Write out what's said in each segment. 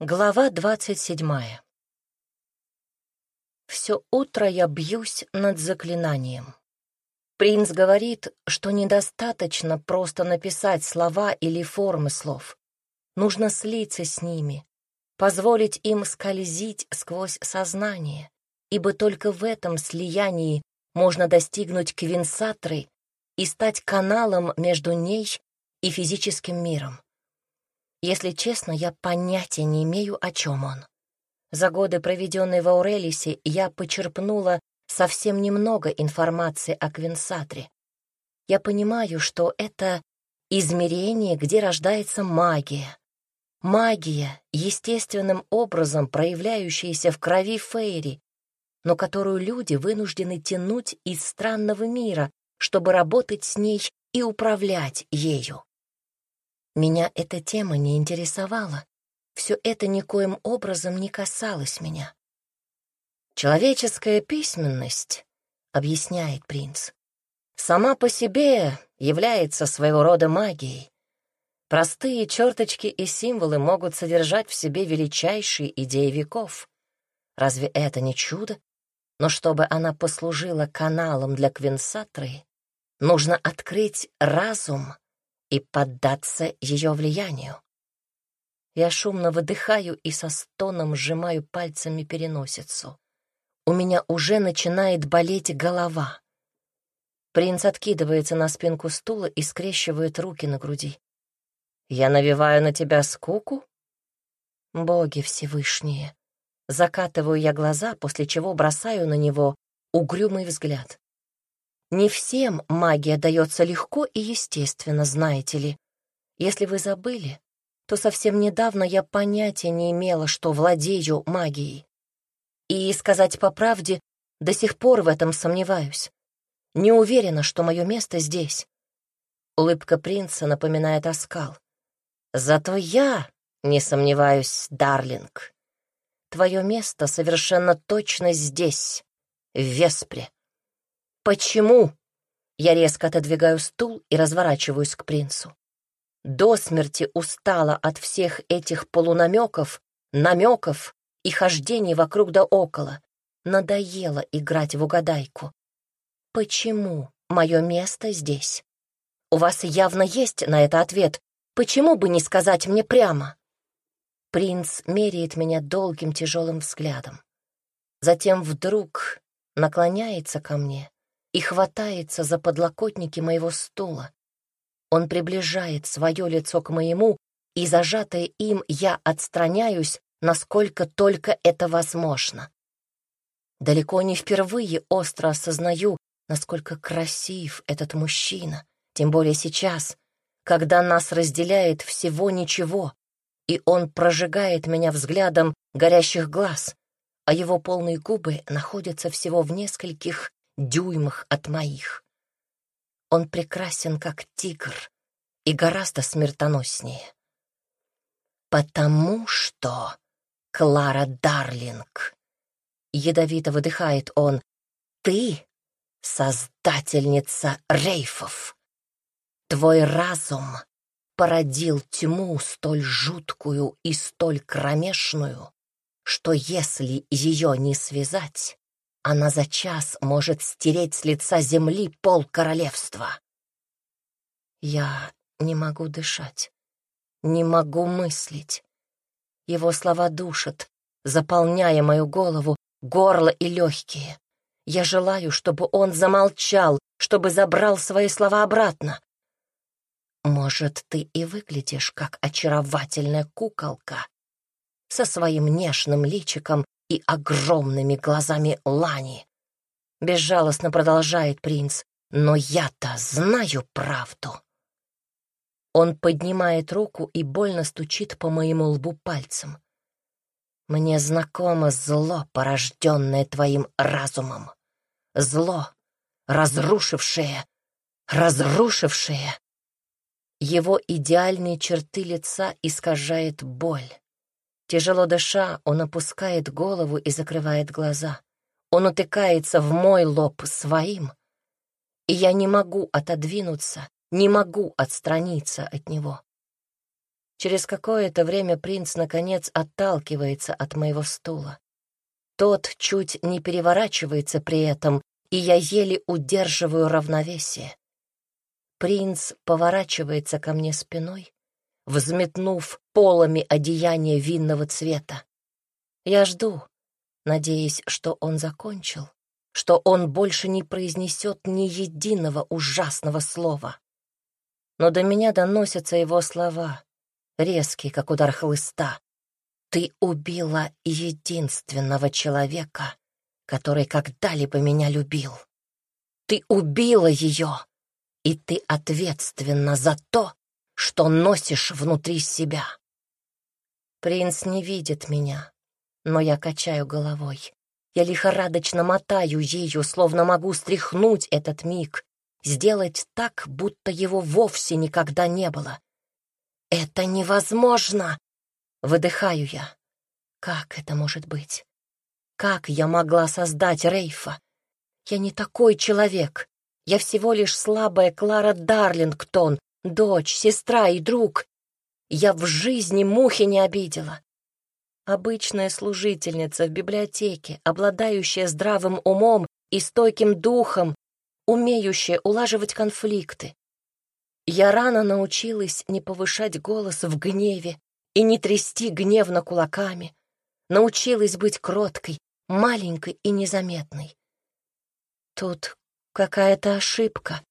Глава двадцать седьмая. Все утро я бьюсь над заклинанием. Принц говорит, что недостаточно просто написать слова или формы слов. Нужно слиться с ними, позволить им скользить сквозь сознание, ибо только в этом слиянии можно достигнуть квинсатры и стать каналом между ней и физическим миром. Если честно, я понятия не имею, о чем он. За годы, проведенные в Аурелисе, я почерпнула совсем немного информации о Квинсатре. Я понимаю, что это измерение, где рождается магия. Магия, естественным образом проявляющаяся в крови Фейри, но которую люди вынуждены тянуть из странного мира, чтобы работать с ней и управлять ею. Меня эта тема не интересовала. Все это никоим образом не касалось меня. «Человеческая письменность», — объясняет принц, — «сама по себе является своего рода магией. Простые черточки и символы могут содержать в себе величайшие идеи веков. Разве это не чудо? Но чтобы она послужила каналом для Квинсатры, нужно открыть разум и поддаться ее влиянию. Я шумно выдыхаю и со стоном сжимаю пальцами переносицу. У меня уже начинает болеть голова. Принц откидывается на спинку стула и скрещивает руки на груди. «Я навеваю на тебя скуку?» «Боги Всевышние!» Закатываю я глаза, после чего бросаю на него угрюмый взгляд. Не всем магия дается легко и естественно, знаете ли. Если вы забыли, то совсем недавно я понятия не имела, что владею магией. И, сказать по правде, до сих пор в этом сомневаюсь. Не уверена, что мое место здесь. Улыбка принца напоминает оскал. Зато я не сомневаюсь, Дарлинг. Твое место совершенно точно здесь, в Веспре. «Почему?» Я резко отодвигаю стул и разворачиваюсь к принцу. До смерти устала от всех этих полунамеков, намеков и хождений вокруг да около. Надоело играть в угадайку. Почему мое место здесь? У вас явно есть на это ответ. Почему бы не сказать мне прямо? Принц меряет меня долгим тяжелым взглядом. Затем вдруг наклоняется ко мне и хватается за подлокотники моего стула. Он приближает свое лицо к моему, и, зажатое им, я отстраняюсь, насколько только это возможно. Далеко не впервые остро осознаю, насколько красив этот мужчина, тем более сейчас, когда нас разделяет всего ничего, и он прожигает меня взглядом горящих глаз, а его полные губы находятся всего в нескольких дюймах от моих. Он прекрасен, как тигр, и гораздо смертоноснее. Потому что, Клара Дарлинг, ядовито выдыхает он, ты — создательница рейфов. Твой разум породил тьму столь жуткую и столь кромешную, что если ее не связать, она за час может стереть с лица земли пол королевства. Я не могу дышать, не могу мыслить. Его слова душат, заполняя мою голову, горло и легкие. Я желаю, чтобы он замолчал, чтобы забрал свои слова обратно. Может, ты и выглядишь как очаровательная куколка со своим нежным личиком и огромными глазами Лани. Безжалостно продолжает принц, но я-то знаю правду. Он поднимает руку и больно стучит по моему лбу пальцем. Мне знакомо зло, порожденное твоим разумом. Зло, разрушившее, разрушившее. Его идеальные черты лица искажает боль. Тяжело дыша, он опускает голову и закрывает глаза. Он утыкается в мой лоб своим, и я не могу отодвинуться, не могу отстраниться от него. Через какое-то время принц, наконец, отталкивается от моего стула. Тот чуть не переворачивается при этом, и я еле удерживаю равновесие. Принц поворачивается ко мне спиной, взметнув полами одеяния винного цвета. Я жду, надеясь, что он закончил, что он больше не произнесет ни единого ужасного слова. Но до меня доносятся его слова, резкие, как удар хлыста. «Ты убила единственного человека, который когда-либо меня любил. Ты убила ее, и ты ответственна за то, что носишь внутри себя». Принц не видит меня, но я качаю головой. Я лихорадочно мотаю ею, словно могу стряхнуть этот миг, сделать так, будто его вовсе никогда не было. «Это невозможно!» — выдыхаю я. «Как это может быть? Как я могла создать Рейфа? Я не такой человек. Я всего лишь слабая Клара Дарлингтон, дочь, сестра и друг. Я в жизни мухи не обидела. Обычная служительница в библиотеке, обладающая здравым умом и стойким духом, умеющая улаживать конфликты. Я рано научилась не повышать голос в гневе и не трясти гневно кулаками, научилась быть кроткой, маленькой и незаметной. Тут какая-то ошибка.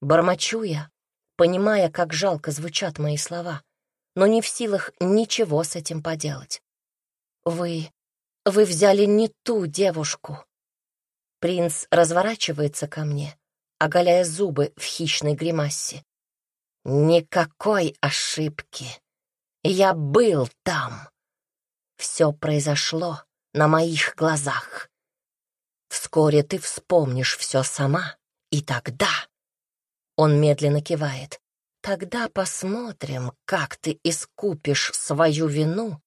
Бормочу я, понимая, как жалко звучат мои слова, но не в силах ничего с этим поделать. «Вы... вы взяли не ту девушку». Принц разворачивается ко мне, оголяя зубы в хищной гримасе. «Никакой ошибки. Я был там. Все произошло на моих глазах. Вскоре ты вспомнишь все сама, и тогда...» Он медленно кивает. «Тогда посмотрим, как ты искупишь свою вину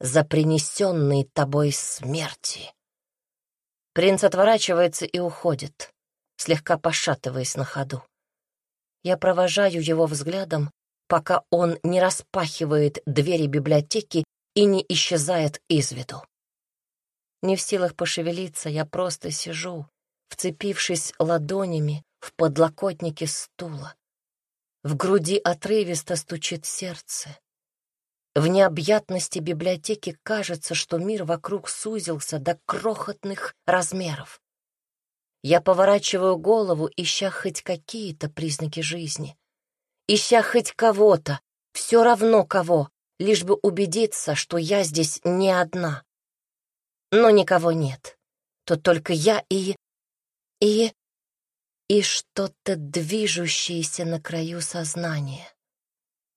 за принесенные тобой смерти». Принц отворачивается и уходит, слегка пошатываясь на ходу. Я провожаю его взглядом, пока он не распахивает двери библиотеки и не исчезает из виду. Не в силах пошевелиться, я просто сижу, вцепившись ладонями в подлокотнике стула. В груди отрывисто стучит сердце. В необъятности библиотеки кажется, что мир вокруг сузился до крохотных размеров. Я поворачиваю голову, ища хоть какие-то признаки жизни. Ища хоть кого-то, все равно кого, лишь бы убедиться, что я здесь не одна. Но никого нет. Тут только я и... и и что-то движущееся на краю сознания.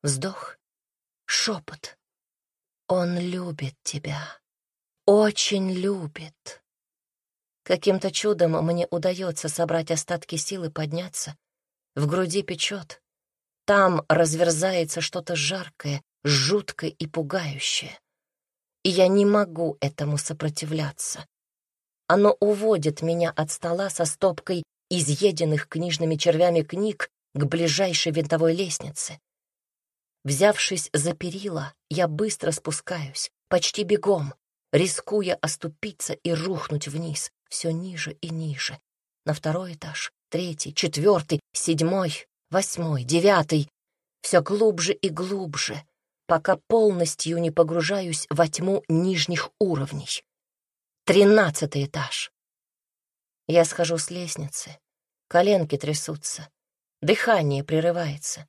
Вздох, шепот. Он любит тебя, очень любит. Каким-то чудом мне удается собрать остатки силы подняться. В груди печет. Там разверзается что-то жаркое, жуткое и пугающее. И я не могу этому сопротивляться. Оно уводит меня от стола со стопкой изъеденных книжными червями книг к ближайшей винтовой лестнице. Взявшись за перила, я быстро спускаюсь, почти бегом, рискуя оступиться и рухнуть вниз, все ниже и ниже. На второй этаж, третий, четвертый, седьмой, восьмой, девятый. Все глубже и глубже, пока полностью не погружаюсь во тьму нижних уровней. Тринадцатый этаж. Я схожу с лестницы. Коленки трясутся. Дыхание прерывается.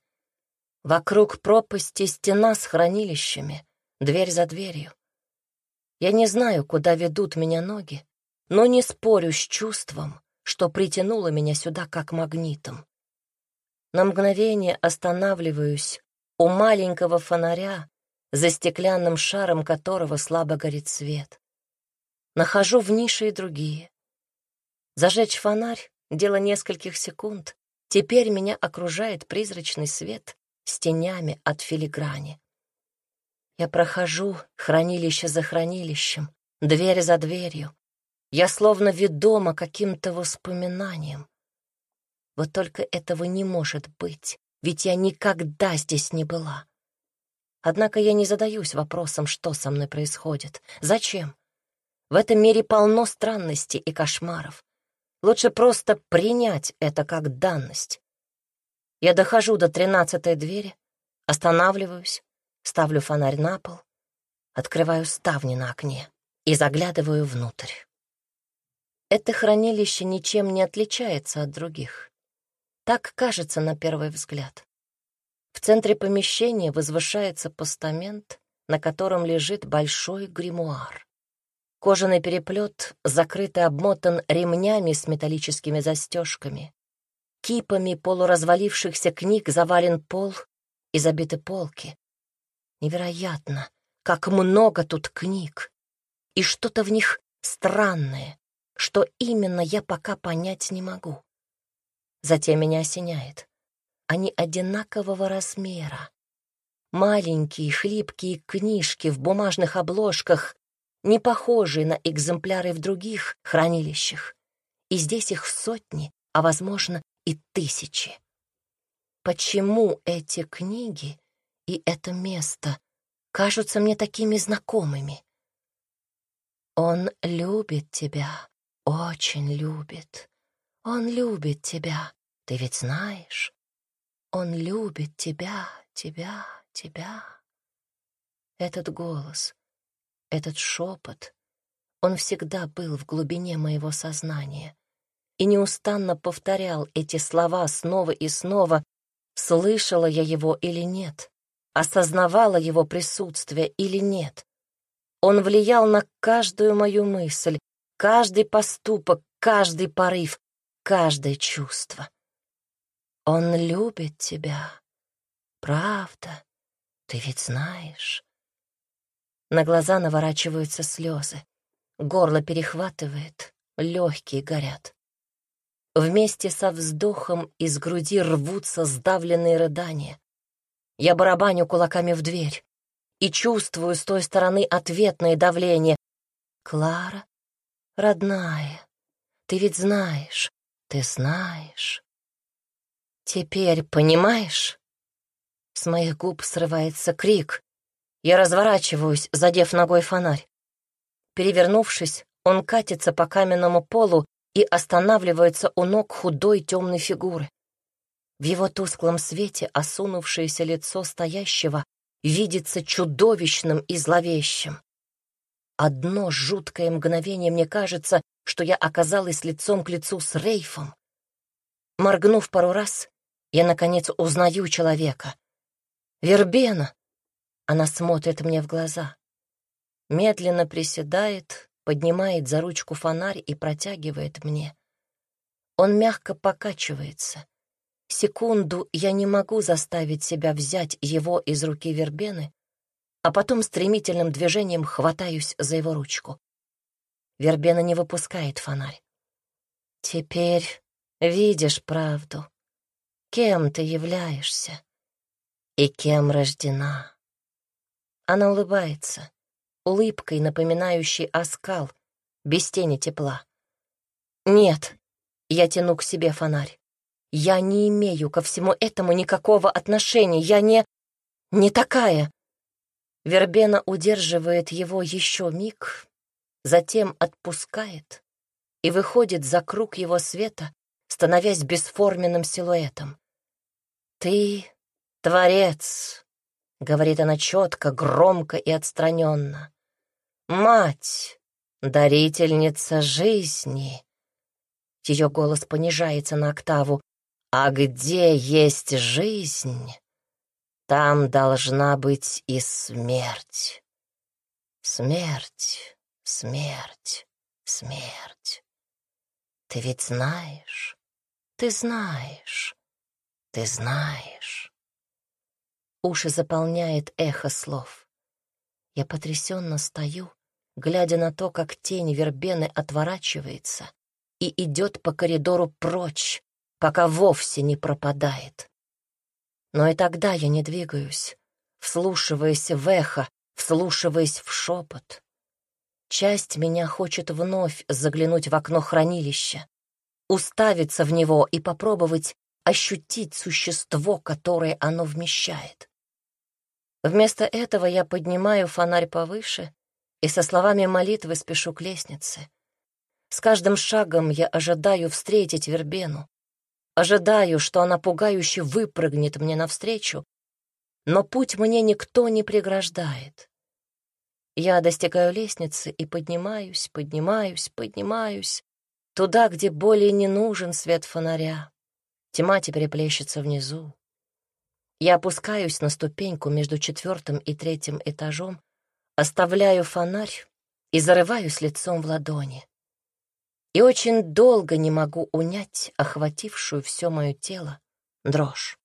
Вокруг пропасти стена с хранилищами, дверь за дверью. Я не знаю, куда ведут меня ноги, но не спорю с чувством, что притянуло меня сюда как магнитом. На мгновение останавливаюсь у маленького фонаря, за стеклянным шаром которого слабо горит свет. Нахожу в нише и другие. Зажечь фонарь — дело нескольких секунд. Теперь меня окружает призрачный свет с тенями от филиграни. Я прохожу хранилище за хранилищем, дверь за дверью. Я словно ведома каким-то воспоминанием. Вот только этого не может быть, ведь я никогда здесь не была. Однако я не задаюсь вопросом, что со мной происходит. Зачем? В этом мире полно странностей и кошмаров. Лучше просто принять это как данность. Я дохожу до тринадцатой двери, останавливаюсь, ставлю фонарь на пол, открываю ставни на окне и заглядываю внутрь. Это хранилище ничем не отличается от других. Так кажется на первый взгляд. В центре помещения возвышается постамент, на котором лежит большой гримуар. Кожаный переплет закрыт и обмотан ремнями с металлическими застежками. Кипами полуразвалившихся книг завален пол и забиты полки. Невероятно, как много тут книг. И что-то в них странное, что именно я пока понять не могу. Затем меня осеняет. Они одинакового размера. Маленькие, хлипкие книжки в бумажных обложках, не похожие на экземпляры в других хранилищах. И здесь их сотни, а, возможно, и тысячи. Почему эти книги и это место кажутся мне такими знакомыми? Он любит тебя, очень любит. Он любит тебя, ты ведь знаешь. Он любит тебя, тебя, тебя. Этот голос, этот шепот, он всегда был в глубине моего сознания и неустанно повторял эти слова снова и снова, слышала я его или нет, осознавала его присутствие или нет. Он влиял на каждую мою мысль, каждый поступок, каждый порыв, каждое чувство. Он любит тебя. Правда. Ты ведь знаешь. На глаза наворачиваются слезы. Горло перехватывает, легкие горят. Вместе со вздохом из груди рвутся сдавленные рыдания. Я барабаню кулаками в дверь и чувствую с той стороны ответное давление. «Клара, родная, ты ведь знаешь, ты знаешь». «Теперь понимаешь?» С моих губ срывается крик. Я разворачиваюсь, задев ногой фонарь. Перевернувшись, он катится по каменному полу и останавливается у ног худой темной фигуры. В его тусклом свете осунувшееся лицо стоящего видится чудовищным и зловещим. Одно жуткое мгновение мне кажется, что я оказалась лицом к лицу с Рейфом. Моргнув пару раз, я, наконец, узнаю человека. Вербена. Она смотрит мне в глаза. Медленно приседает, поднимает за ручку фонарь и протягивает мне. Он мягко покачивается. Секунду я не могу заставить себя взять его из руки Вербены, а потом стремительным движением хватаюсь за его ручку. Вербена не выпускает фонарь. «Теперь видишь правду», кем ты являешься и кем рождена. Она улыбается, улыбкой, напоминающей оскал, без тени тепла. Нет, я тяну к себе фонарь. Я не имею ко всему этому никакого отношения. Я не... не такая. Вербена удерживает его еще миг, затем отпускает и выходит за круг его света, становясь бесформенным силуэтом. «Ты — творец», — говорит она четко, громко и отстраненно. «Мать, дарительница жизни». Ее голос понижается на октаву. «А где есть жизнь, там должна быть и смерть. Смерть, смерть, смерть. Ты ведь знаешь, ты знаешь». Ты знаешь. Уши заполняет эхо слов. Я потрясенно стою, глядя на то, как тень вербены отворачивается и идет по коридору прочь, пока вовсе не пропадает. Но и тогда я не двигаюсь, вслушиваясь в эхо, вслушиваясь в шепот. Часть меня хочет вновь заглянуть в окно хранилища, уставиться в него и попробовать ощутить существо, которое оно вмещает. Вместо этого я поднимаю фонарь повыше и со словами молитвы спешу к лестнице. С каждым шагом я ожидаю встретить Вербену. Ожидаю, что она пугающе выпрыгнет мне навстречу, но путь мне никто не преграждает. Я достигаю лестницы и поднимаюсь, поднимаюсь, поднимаюсь, туда, где более не нужен свет фонаря. Тьма теперь плещется внизу. Я опускаюсь на ступеньку между четвертым и третьим этажом, оставляю фонарь и зарываюсь лицом в ладони. И очень долго не могу унять охватившую все мое тело дрожь.